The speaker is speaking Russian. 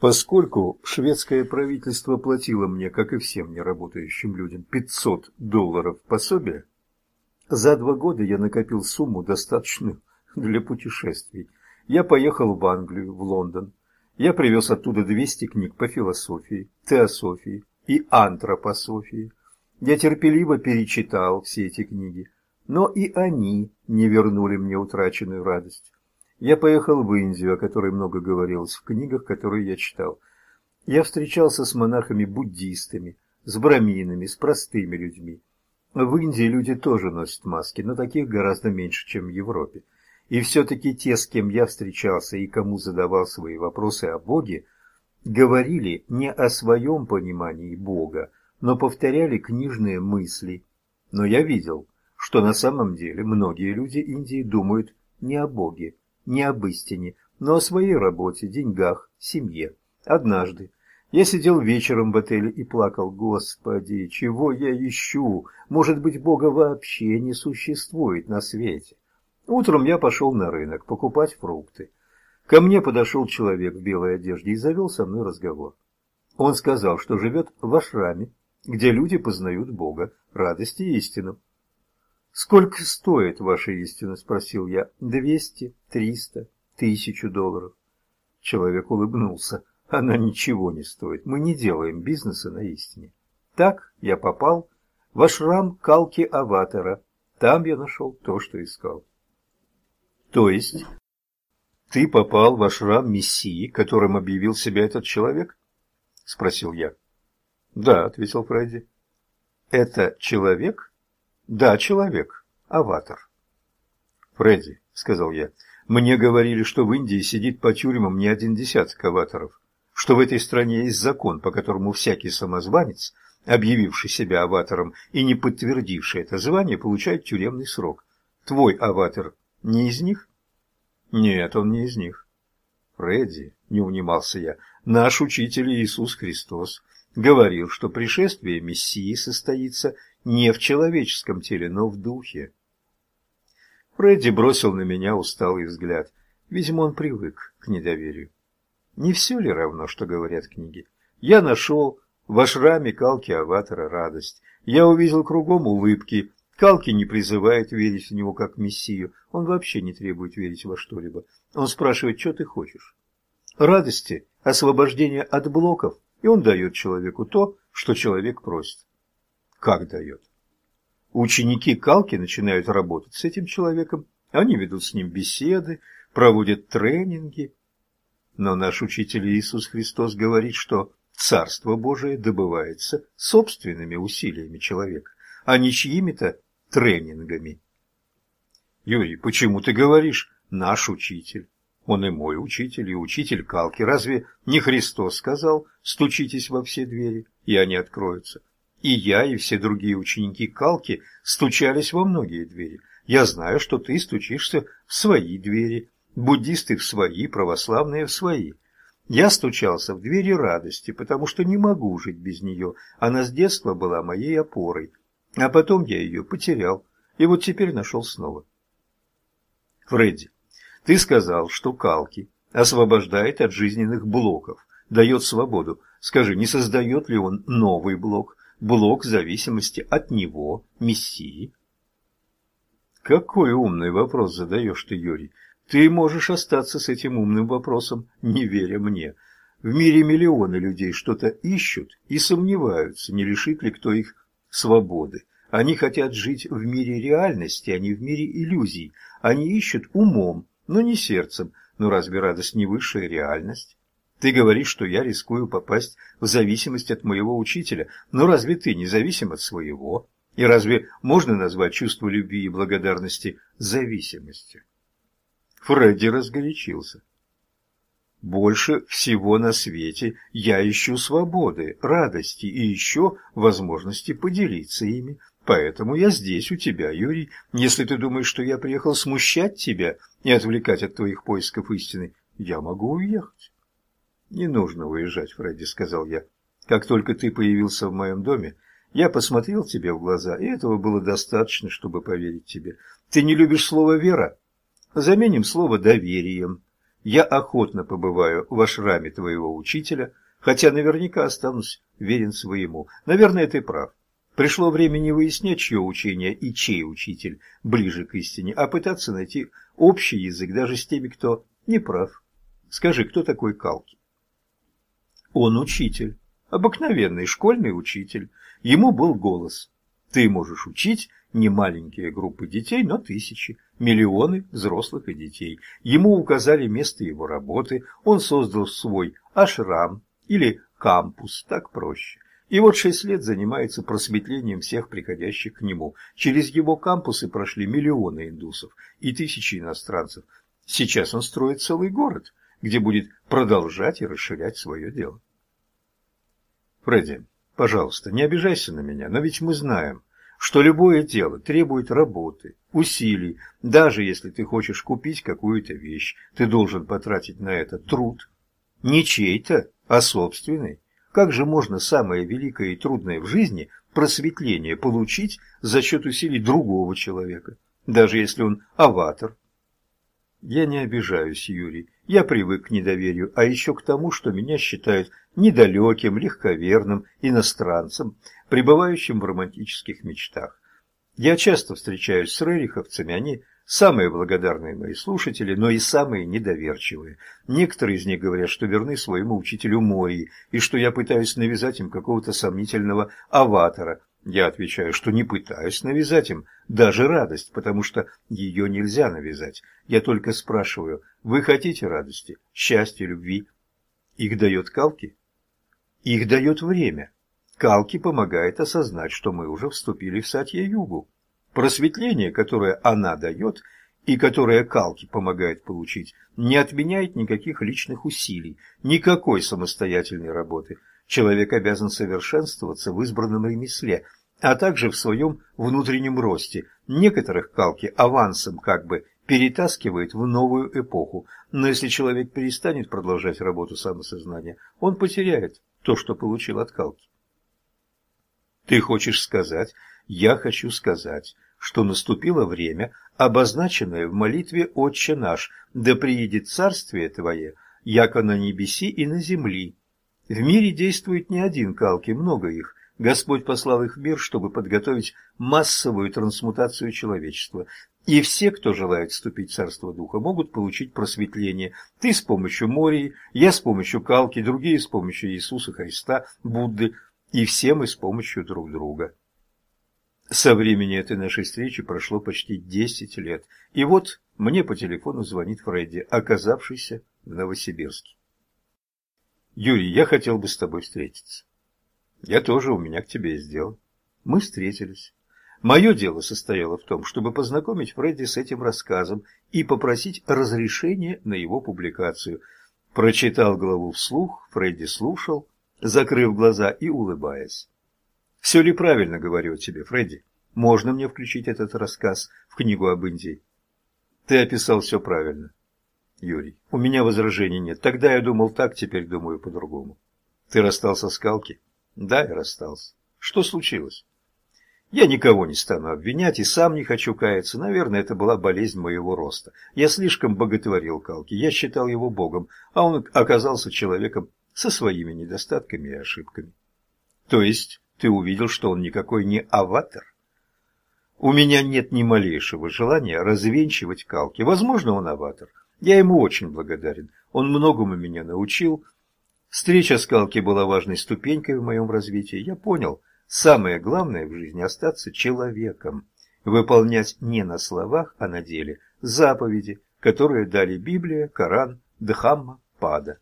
Поскольку шведское правительство платило мне, как и всем неработающим людям, 500 долларов пособия, за два года я накопил сумму, достаточную для путешествий. Я поехал в Англию, в Лондон. Я привез оттуда 200 книг по философии, теософии и антропософии. Я терпеливо перечитал все эти книги, но и они не вернули мне утраченную радость. Я поехал в Индию, о которой много говорилось в книгах, которые я читал. Я встречался с монахами-буддистами, с браминами, с простыми людьми. В Индии люди тоже носят маски, но таких гораздо меньше, чем в Европе. И все-таки те, с кем я встречался и кому задавал свои вопросы о Боге, говорили не о своем понимании Бога, но повторяли книжные мысли. Но я видел, что на самом деле многие люди Индии думают не о Боге, не об истине, но о своей работе, деньгах, семье. Однажды я сидел вечером в отеле и плакал, «Господи, чего я ищу? Может быть, Бога вообще не существует на свете?» Утром я пошел на рынок покупать фрукты. Ко мне подошел человек в белой одежде и завел со мной разговор. Он сказал, что живет в ашраме, где люди познают Бога, радости и истину. «Сколько стоит ваша истина?» – спросил я. «Двести, триста, тысячу долларов». Человек улыбнулся. «Она ничего не стоит. Мы не делаем бизнеса на истине». Так я попал в ашрам Калки Аватара. Там я нашел то, что искал. То есть ты попал в ашрам Мессии, которым объявил себя этот человек? Спросил я. Да, ответил Фредди. Это человек? Да, человек. Аватар. Фредди, сказал я, мне говорили, что в Индии сидит по тюрьмам не один десяток аватаров, что в этой стране есть закон, по которому всякий самозванец, объявивший себя аватаром и не подтвердивший это звание, получает тюремный срок. Твой аватар не из них? Нет, он не из них. Фредди, не унимался я, наш учитель Иисус Христос говорил, что пришествие Мессии состоится не в человеческом теле, но в духе. Фредди бросил на меня усталый взгляд. Видимо, он привык к недоверию. Не все ли равно, что говорят книги? Я нашел в ашраме Калки Аватара радость. Я увидел кругом улыбки, Калки не призывает верить в него как в Мессию. Он вообще не требует верить во что-либо. Он спрашивает, что ты хочешь. Радости, освобождения от блоков, и он дает человеку то, что человек просит. Как дает? Ученики Калки начинают работать с этим человеком, они ведут с ним беседы, проводят тренинги. Но наш учитель Иисус Христос говорит, что Царство Божие добывается собственными усилиями человека, а не чьими-то тренингами. Юрий, почему ты говоришь «наш учитель»? Он и мой учитель, и учитель Калки. Разве не Христос сказал «стучитесь во все двери, и они откроются»? И я, и все другие ученики Калки стучались во многие двери. Я знаю, что ты стучишься в свои двери, буддисты в свои, православные в свои. Я стучался в двери радости, потому что не могу жить без нее. Она с детства была моей опорой, а потом я ее потерял, и вот теперь нашел снова. Фредди, ты сказал, что Калки освобождает от жизненных блоков, дает свободу. Скажи, не создает ли он новый блок, блок зависимости от него, Мессии? Какой умный вопрос задаешь ты, Юрий. Ты можешь остаться с этим умным вопросом, не веря мне. В мире миллионы людей что-то ищут и сомневаются, не лишит ли кто их свободы. Они хотят жить в мире реальности, а не в мире иллюзий. Они ищут умом, но не сердцем. Но разве радость не высшая реальность? Ты говоришь, что я рискую попасть в зависимость от моего учителя. Но разве ты не зависим от своего? И разве можно назвать чувство любви и благодарности зависимостью? Фредди разгорячился. Больше всего на свете я ищу свободы, радости и еще возможности поделиться ими. Поэтому я здесь у тебя, Юрий. Если ты думаешь, что я приехал смущать тебя и отвлекать от твоих поисков истины, я могу уехать. Не нужно уезжать, Фредди, сказал я. Как только ты появился в моем доме, я посмотрел тебе в глаза, и этого было достаточно, чтобы поверить тебе. Ты не любишь слово «вера»? Заменим слово «доверием». Я охотно побываю в ашраме твоего учителя, хотя наверняка останусь верен своему. Наверное, ты прав. Пришло время не выяснять, чье учение и чей учитель ближе к истине, а пытаться найти общий язык даже с теми, кто не прав. Скажи, кто такой Калки? Он учитель, обыкновенный школьный учитель. Ему был голос. Ты можешь учить не маленькие группы детей, но тысячи, миллионы взрослых и детей. Ему указали место его работы, он создал свой ашрам или кампус, так проще. И вот шесть лет занимается просветлением всех приходящих к нему. Через его кампусы прошли миллионы индусов и тысячи иностранцев. Сейчас он строит целый город, где будет продолжать и расширять свое дело. Фредди, пожалуйста, не обижайся на меня, но ведь мы знаем, что любое дело требует работы, усилий. Даже если ты хочешь купить какую-то вещь, ты должен потратить на это труд. Не чей-то, а собственный. Как же можно самое великое и трудное в жизни просветление получить за счет усилий другого человека, даже если он аватар? Я не обижаюсь, Юрий. Я привык к недоверию, а еще к тому, что меня считают недалеким, легковерным иностранцем, пребывающим в романтических мечтах. Я часто встречаюсь с рериховцами, они Самые благодарные мои слушатели, но и самые недоверчивые. Некоторые из них говорят, что верны своему учителю Мории, и что я пытаюсь навязать им какого-то сомнительного аватара. Я отвечаю, что не пытаюсь навязать им даже радость, потому что ее нельзя навязать. Я только спрашиваю, вы хотите радости, счастья, любви? Их дает Калки? Их дает время. Калки помогает осознать, что мы уже вступили в Сатья-Югу. Просветление, которое она дает и которое Калки помогает получить, не отменяет никаких личных усилий, никакой самостоятельной работы. Человек обязан совершенствоваться в избранном ремесле, а также в своем внутреннем росте. Некоторых Калки авансом как бы перетаскивает в новую эпоху, но если человек перестанет продолжать работу самосознания, он потеряет то, что получил от Калки. Ты хочешь сказать, я хочу сказать, что наступило время, обозначенное в молитве «Отче наш», «Да приедет царствие Твое, яко на небеси и на земли». В мире действует не один калки, много их. Господь послал их в мир, чтобы подготовить массовую трансмутацию человечества. И все, кто желает вступить в Царство Духа, могут получить просветление. Ты с помощью Мории, я с помощью Калки, другие с помощью Иисуса Христа, Будды, и все мы с помощью друг друга. Со времени этой нашей встречи прошло почти десять лет, и вот мне по телефону звонит Фредди, оказавшийся в Новосибирске. «Юрий, я хотел бы с тобой встретиться». «Я тоже, у меня к тебе есть дело». Мы встретились. Мое дело состояло в том, чтобы познакомить Фредди с этим рассказом и попросить разрешения на его публикацию. Прочитал главу вслух, Фредди слушал, закрыв глаза и улыбаясь. Все ли правильно говорю тебе, Фредди? Можно мне включить этот рассказ в книгу об Индии? Ты описал все правильно. Юрий, у меня возражений нет. Тогда я думал так, теперь думаю по-другому. Ты расстался с Калки? Да, я расстался. Что случилось? Я никого не стану обвинять и сам не хочу каяться. Наверное, это была болезнь моего роста. Я слишком боготворил Калки, я считал его богом, а он оказался человеком со своими недостатками и ошибками. То есть ты увидел, что он никакой не аватар. У меня нет ни малейшего желания развенчивать Калки. Возможно, он аватар. Я ему очень благодарен. Он многому меня научил. Встреча с Калки была важной ступенькой в моем развитии. Я понял, самое главное в жизни – остаться человеком. Выполнять не на словах, а на деле заповеди, которые дали Библия, Коран, Дхамма, Пада.